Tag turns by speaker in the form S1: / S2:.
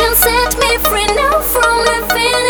S1: can set me free now from infinity.